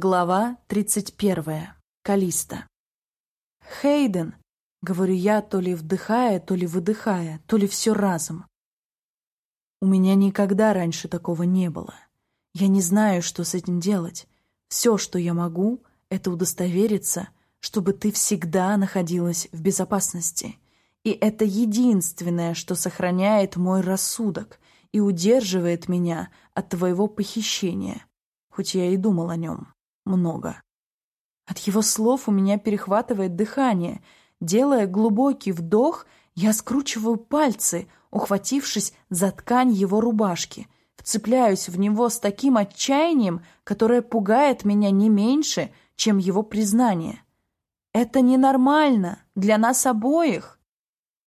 Глава 31. Калиста. «Хейден!» — говорю я, то ли вдыхая, то ли выдыхая, то ли все разом. У меня никогда раньше такого не было. Я не знаю, что с этим делать. Все, что я могу, это удостовериться, чтобы ты всегда находилась в безопасности. И это единственное, что сохраняет мой рассудок и удерживает меня от твоего похищения, хоть я и думал о нем много. От его слов у меня перехватывает дыхание. Делая глубокий вдох, я скручиваю пальцы, ухватившись за ткань его рубашки, вцепляюсь в него с таким отчаянием, которое пугает меня не меньше, чем его признание. «Это ненормально! Для нас обоих!»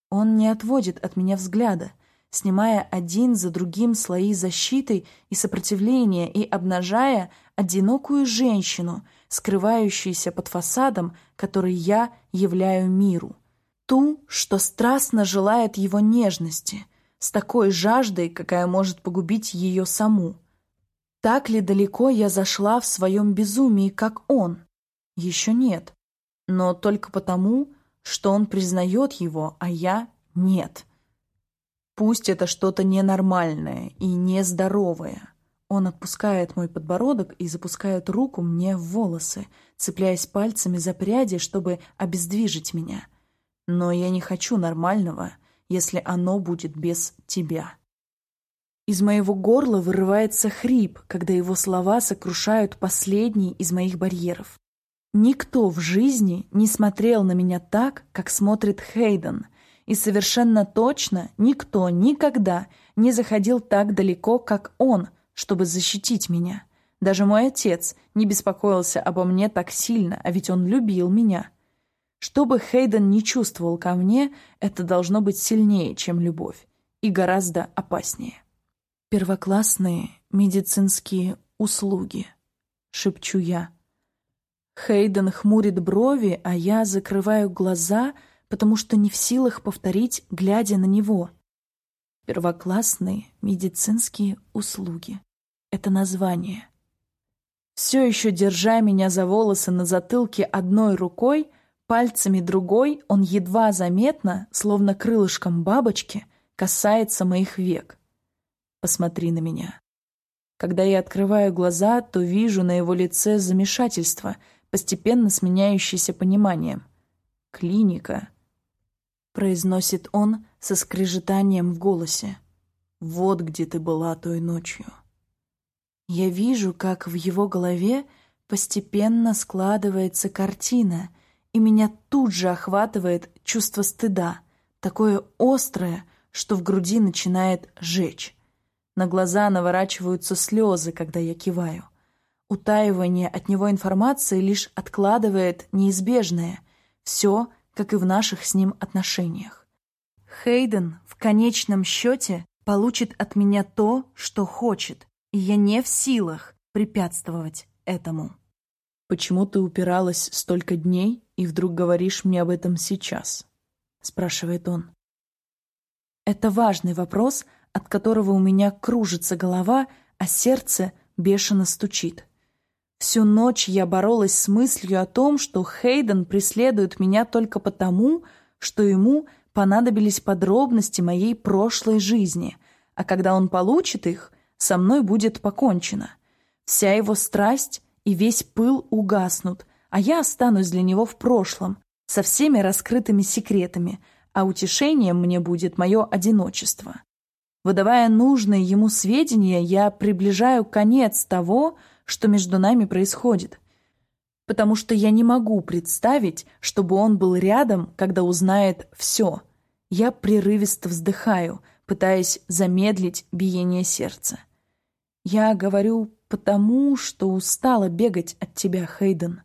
Он не отводит от меня взгляда, снимая один за другим слои защиты и сопротивления и обнажая одинокую женщину, скрывающуюся под фасадом, который я являю миру. Ту, что страстно желает его нежности, с такой жаждой, какая может погубить ее саму. Так ли далеко я зашла в своем безумии, как он? Еще нет. Но только потому, что он признает его, а я — нет. Пусть это что-то ненормальное и нездоровое. Он отпускает мой подбородок и запускает руку мне в волосы, цепляясь пальцами за пряди, чтобы обездвижить меня. Но я не хочу нормального, если оно будет без тебя. Из моего горла вырывается хрип, когда его слова сокрушают последний из моих барьеров. Никто в жизни не смотрел на меня так, как смотрит Хейден, и совершенно точно никто никогда не заходил так далеко, как он — чтобы защитить меня. Даже мой отец не беспокоился обо мне так сильно, а ведь он любил меня. Что бы Хейден не чувствовал ко мне, это должно быть сильнее, чем любовь, и гораздо опаснее. «Первоклассные медицинские услуги», — шепчу я. Хейден хмурит брови, а я закрываю глаза, потому что не в силах повторить, глядя на него — Первоклассные медицинские услуги. Это название. Все еще держа меня за волосы на затылке одной рукой, пальцами другой он едва заметно, словно крылышком бабочки, касается моих век. Посмотри на меня. Когда я открываю глаза, то вижу на его лице замешательство, постепенно сменяющееся пониманием. Клиника — произносит он со скрежетанием в голосе. «Вот где ты была той ночью». Я вижу, как в его голове постепенно складывается картина, и меня тут же охватывает чувство стыда, такое острое, что в груди начинает жечь. На глаза наворачиваются слезы, когда я киваю. Утаивание от него информации лишь откладывает неизбежное. Все — как и в наших с ним отношениях. Хейден в конечном счете получит от меня то, что хочет, и я не в силах препятствовать этому. «Почему ты упиралась столько дней и вдруг говоришь мне об этом сейчас?» — спрашивает он. Это важный вопрос, от которого у меня кружится голова, а сердце бешено стучит. Всю ночь я боролась с мыслью о том, что Хейден преследует меня только потому, что ему понадобились подробности моей прошлой жизни, а когда он получит их, со мной будет покончено. Вся его страсть и весь пыл угаснут, а я останусь для него в прошлом, со всеми раскрытыми секретами, а утешением мне будет мое одиночество. Выдавая нужные ему сведения, я приближаю конец того, что между нами происходит. Потому что я не могу представить, чтобы он был рядом, когда узнает все. Я прерывисто вздыхаю, пытаясь замедлить биение сердца. Я говорю потому, что устала бегать от тебя, Хейден.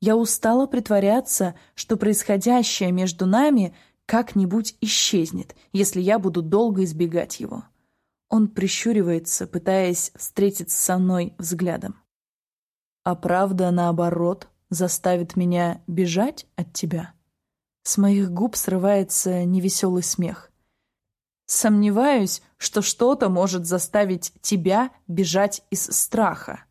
Я устала притворяться, что происходящее между нами как-нибудь исчезнет, если я буду долго избегать его. Он прищуривается, пытаясь встретиться со мной взглядом. А правда, наоборот, заставит меня бежать от тебя? С моих губ срывается невеселый смех. Сомневаюсь, что что-то может заставить тебя бежать из страха.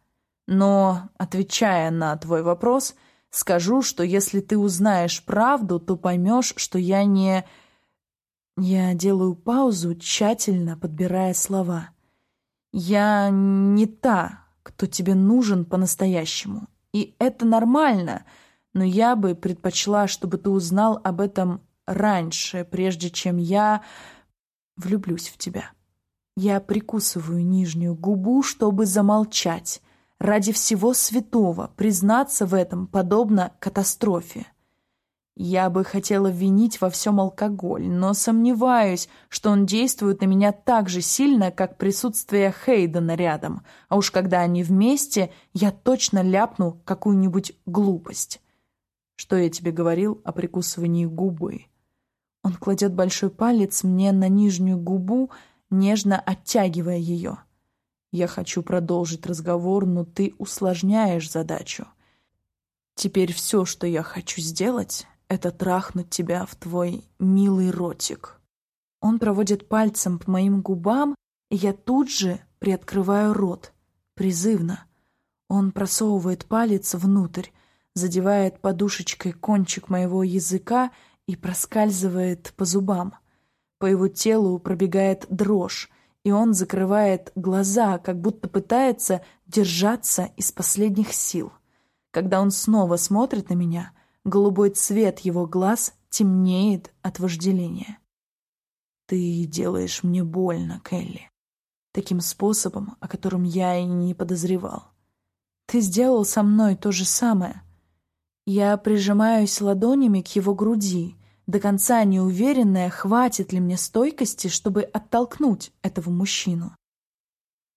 Но, отвечая на твой вопрос, скажу, что если ты узнаешь правду, то поймешь, что я не... Я делаю паузу, тщательно подбирая слова. Я не та, кто тебе нужен по-настоящему. И это нормально, но я бы предпочла, чтобы ты узнал об этом раньше, прежде чем я влюблюсь в тебя. Я прикусываю нижнюю губу, чтобы замолчать. Ради всего святого признаться в этом подобно катастрофе. Я бы хотела винить во всем алкоголь, но сомневаюсь, что он действует на меня так же сильно, как присутствие Хейдена рядом. А уж когда они вместе, я точно ляпну какую-нибудь глупость. Что я тебе говорил о прикусывании губы? Он кладет большой палец мне на нижнюю губу, нежно оттягивая ее. Я хочу продолжить разговор, но ты усложняешь задачу. Теперь все, что я хочу сделать, это трахнуть тебя в твой милый ротик. Он проводит пальцем по моим губам, и я тут же приоткрываю рот, призывно. Он просовывает палец внутрь, задевает подушечкой кончик моего языка и проскальзывает по зубам. По его телу пробегает дрожь, и он закрывает глаза, как будто пытается держаться из последних сил. Когда он снова смотрит на меня, голубой цвет его глаз темнеет от вожделения. «Ты делаешь мне больно, Келли. Таким способом, о котором я и не подозревал. Ты сделал со мной то же самое. Я прижимаюсь ладонями к его груди, до конца неуверенная, хватит ли мне стойкости, чтобы оттолкнуть этого мужчину.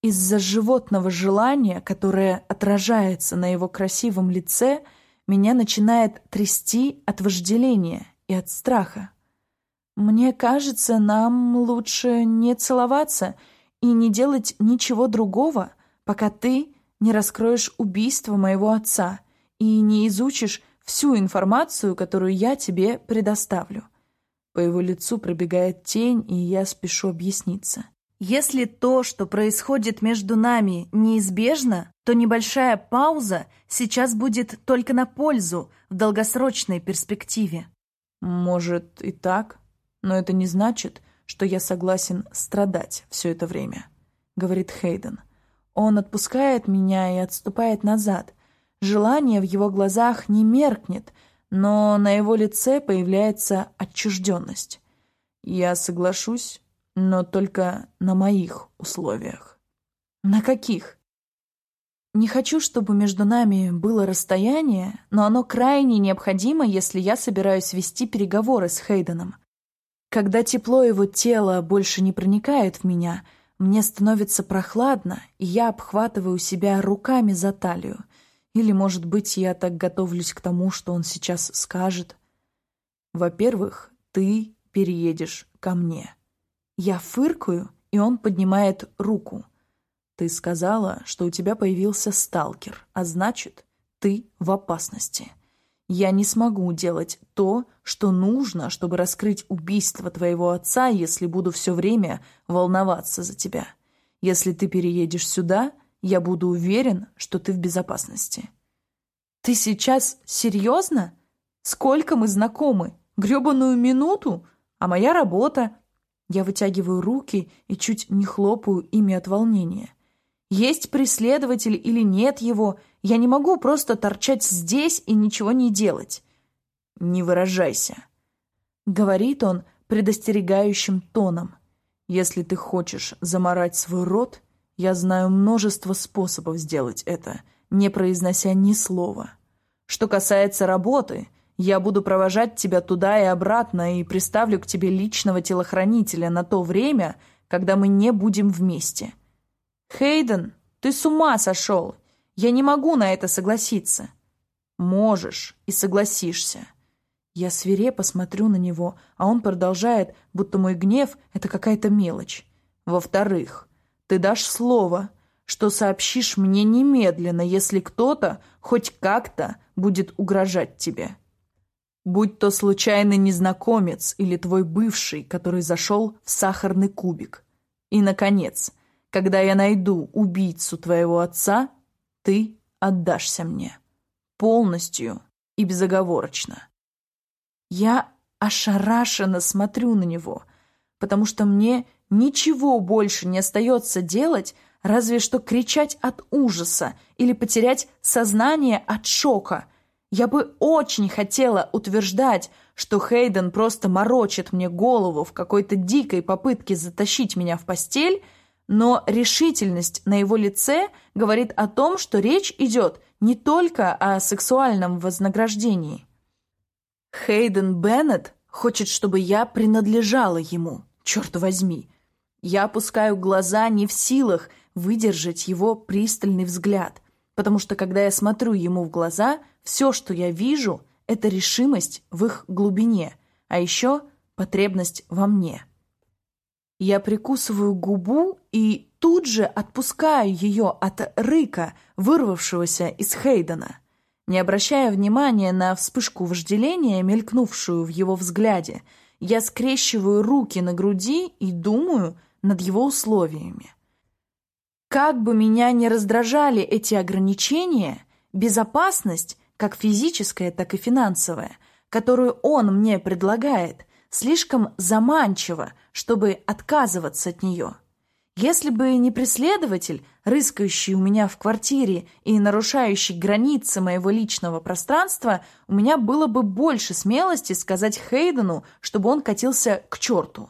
Из-за животного желания, которое отражается на его красивом лице, меня начинает трясти от вожделения и от страха. Мне кажется, нам лучше не целоваться и не делать ничего другого, пока ты не раскроешь убийство моего отца — и не изучишь всю информацию, которую я тебе предоставлю. По его лицу пробегает тень, и я спешу объясниться. Если то, что происходит между нами, неизбежно, то небольшая пауза сейчас будет только на пользу в долгосрочной перспективе. Может и так, но это не значит, что я согласен страдать все это время, говорит Хейден. Он отпускает меня и отступает назад, Желание в его глазах не меркнет, но на его лице появляется отчужденность. Я соглашусь, но только на моих условиях. На каких? Не хочу, чтобы между нами было расстояние, но оно крайне необходимо, если я собираюсь вести переговоры с Хейденом. Когда тепло его тела больше не проникает в меня, мне становится прохладно, и я обхватываю себя руками за талию. Или, может быть, я так готовлюсь к тому, что он сейчас скажет. Во-первых, ты переедешь ко мне. Я фыркаю, и он поднимает руку. Ты сказала, что у тебя появился сталкер, а значит, ты в опасности. Я не смогу делать то, что нужно, чтобы раскрыть убийство твоего отца, если буду все время волноваться за тебя. Если ты переедешь сюда, я буду уверен, что ты в безопасности. Ты сейчас серьезно? Сколько мы знакомы? Гребаную минуту? А моя работа? Я вытягиваю руки и чуть не хлопаю ими от волнения. Есть преследователь или нет его, я не могу просто торчать здесь и ничего не делать. Не выражайся. Говорит он предостерегающим тоном. Если ты хочешь заморать свой рот, я знаю множество способов сделать это, не произнося ни слова. Что касается работы, я буду провожать тебя туда и обратно и приставлю к тебе личного телохранителя на то время, когда мы не будем вместе. Хейден, ты с ума сошел! Я не могу на это согласиться. Можешь и согласишься. Я свирепо смотрю на него, а он продолжает, будто мой гнев — это какая-то мелочь. Во-вторых, ты дашь слово, что сообщишь мне немедленно, если кто-то хоть как-то будет угрожать тебе. Будь то случайный незнакомец или твой бывший, который зашел в сахарный кубик. И, наконец, когда я найду убийцу твоего отца, ты отдашься мне. Полностью и безоговорочно. Я ошарашенно смотрю на него, потому что мне ничего больше не остается делать, разве что кричать от ужаса или потерять сознание от шока. Я бы очень хотела утверждать, что Хейден просто морочит мне голову в какой-то дикой попытке затащить меня в постель, но решительность на его лице говорит о том, что речь идет не только о сексуальном вознаграждении. Хейден Беннет хочет, чтобы я принадлежала ему, черт возьми. Я опускаю глаза не в силах выдержать его пристальный взгляд, потому что когда я смотрю ему в глаза, все, что я вижу, это решимость в их глубине, а еще потребность во мне. Я прикусываю губу и тут же отпускаю ее от рыка, вырвавшегося из Хейдена, не обращая внимания на вспышку вожделения, мелькнувшую в его взгляде, я скрещиваю руки на груди и думаю над его условиями. Как бы меня ни раздражали эти ограничения, безопасность, как физическая, так и финансовая, которую он мне предлагает, слишком заманчива, чтобы отказываться от нее. Если бы не преследователь, рыскающий у меня в квартире и нарушающий границы моего личного пространства, у меня было бы больше смелости сказать Хейдену, чтобы он катился к черту.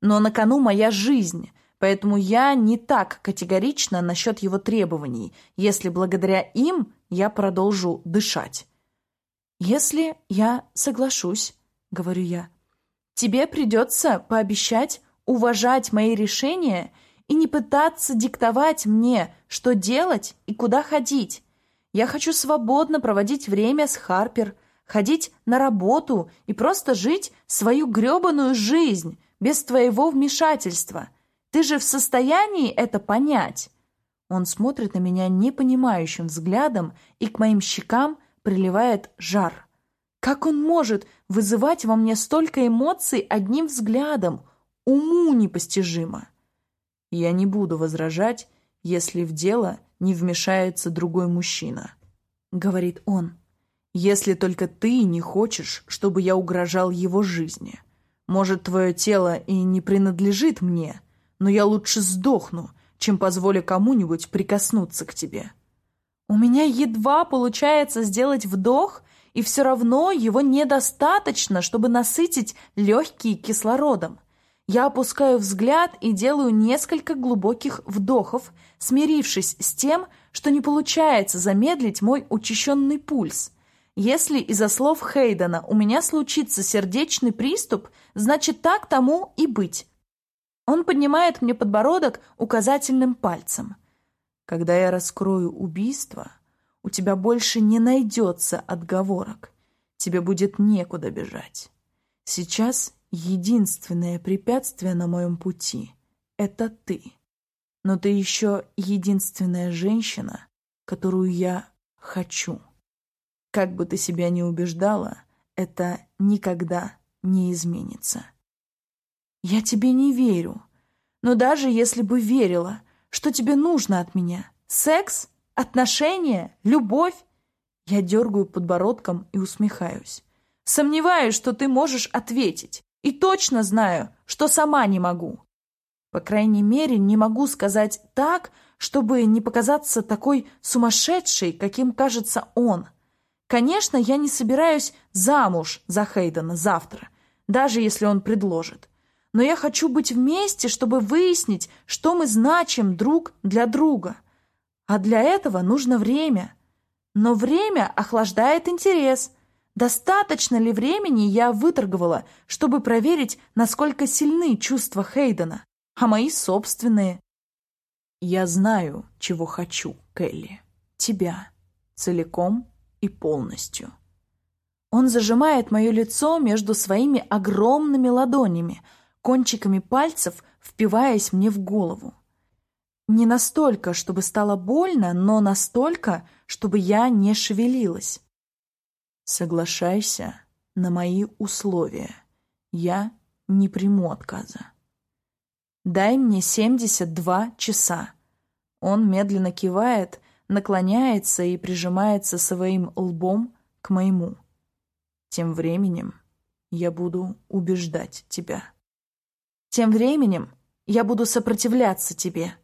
Но на кону моя жизнь, Поэтому я не так категорична насчет его требований, если благодаря им я продолжу дышать. «Если я соглашусь», — говорю я, — «тебе придется пообещать уважать мои решения и не пытаться диктовать мне, что делать и куда ходить. Я хочу свободно проводить время с Харпер, ходить на работу и просто жить свою грёбаную жизнь без твоего вмешательства». Ты же в состоянии это понять?» Он смотрит на меня непонимающим взглядом, и к моим щекам приливает жар. Как он может вызывать во мне столько эмоций одним взглядом? Уму непостижимо. Я не буду возражать, если в дело не вмешается другой мужчина, — говорит он. Если только ты не хочешь, чтобы я угрожал его жизни. Может, твое тело и не принадлежит мне, — но я лучше сдохну, чем позволю кому-нибудь прикоснуться к тебе. У меня едва получается сделать вдох, и все равно его недостаточно, чтобы насытить легкие кислородом. Я опускаю взгляд и делаю несколько глубоких вдохов, смирившись с тем, что не получается замедлить мой учащенный пульс. Если из-за слов Хейдена у меня случится сердечный приступ, значит так тому и быть. Он поднимает мне подбородок указательным пальцем. Когда я раскрою убийство, у тебя больше не найдется отговорок. Тебе будет некуда бежать. Сейчас единственное препятствие на моем пути — это ты. Но ты еще единственная женщина, которую я хочу. Как бы ты себя ни убеждала, это никогда не изменится. «Я тебе не верю. Но даже если бы верила, что тебе нужно от меня? Секс? Отношения? Любовь?» Я дергаю подбородком и усмехаюсь. «Сомневаюсь, что ты можешь ответить. И точно знаю, что сама не могу. По крайней мере, не могу сказать так, чтобы не показаться такой сумасшедшей, каким кажется он. Конечно, я не собираюсь замуж за Хейдена завтра, даже если он предложит но я хочу быть вместе, чтобы выяснить, что мы значим друг для друга. А для этого нужно время. Но время охлаждает интерес. Достаточно ли времени я выторговала, чтобы проверить, насколько сильны чувства Хейдена, а мои собственные? Я знаю, чего хочу, Келли. Тебя. Целиком и полностью. Он зажимает мое лицо между своими огромными ладонями, кончиками пальцев впиваясь мне в голову. Не настолько, чтобы стало больно, но настолько, чтобы я не шевелилась. Соглашайся на мои условия. Я не приму отказа. Дай мне 72 часа. Он медленно кивает, наклоняется и прижимается своим лбом к моему. Тем временем я буду убеждать тебя. Тем временем я буду сопротивляться тебе.